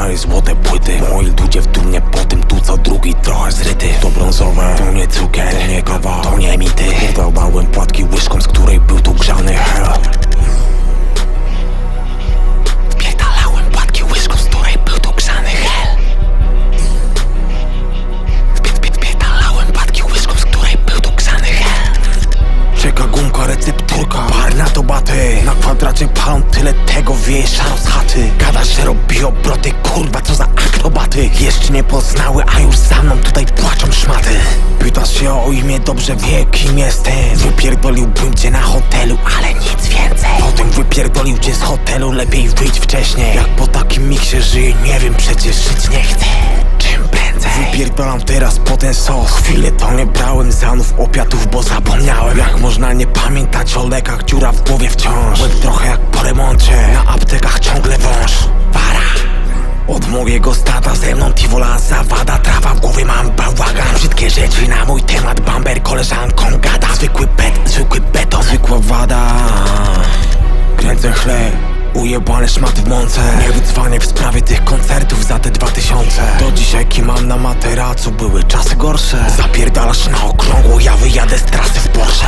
Trochę złote płyty. Moi ludzie w dumnie po tym tu co drugi trochę zryty. To brązowe, to nie cukier, to nie kawa, to nie mity. Podawałem płatki łyżką, z której był tu grzany hell Wpierdalałem płatki łyżką, z której był tu grzany hell Wpierdalałem płatki łyżką, z której był tu grzany hell Czeka gumka, recepturka, parna to baty. Na kwadracie palą tyle te szaro z chaty Gada, że robi obroty, kurwa co za akrobaty. Jeszcze nie poznały, a już za mną tutaj płaczą szmaty. Pytasz się o imię, dobrze wie kim jestem. Wypierdoliłbym cię na hotelu, ale nic więcej. Potem wypierdolił cię z hotelu, lepiej wyjść wcześniej. Jak po takim miksie żyję, nie wiem, przecież żyć nie chcę. Czym prędzej? Wypierdolam teraz po ten sos. Chwilę to nie brałem zanów opiatów, bo zapomniałem. Jak można nie pamiętać o lekach, dziura w głowie wciąż. Łeb trochę jak remoncie, na aptekach ciągle wąż. Para. Od mojego stada ze mną tiwola zawada. Trawa w głowie mam bałagan. Brzydkie rzeczy na mój temat Bamber koleżanką gada. Zwykły bet, zwykły beton. Zwykła wada. Kręcę chleb Ujebane szmaty w mące. Nie wydzwanię w sprawie tych koncertów za te dwa tysiące. Do dzisiaj kimam na materacu Były czasy gorsze. Zapierdalasz na okrągło Ja wyjadę z trasy w Porsche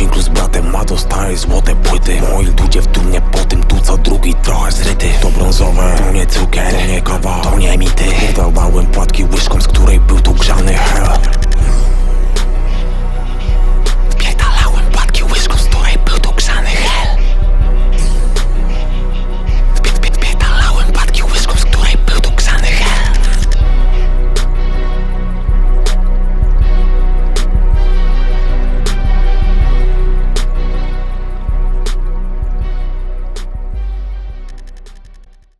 Winklu z bratem ma dostaje złote płyty. Moi ludzie w dumnie po tym tu co drugi trochę zryty. To brązowe, to nie cukier, to nie kawa, to nie mity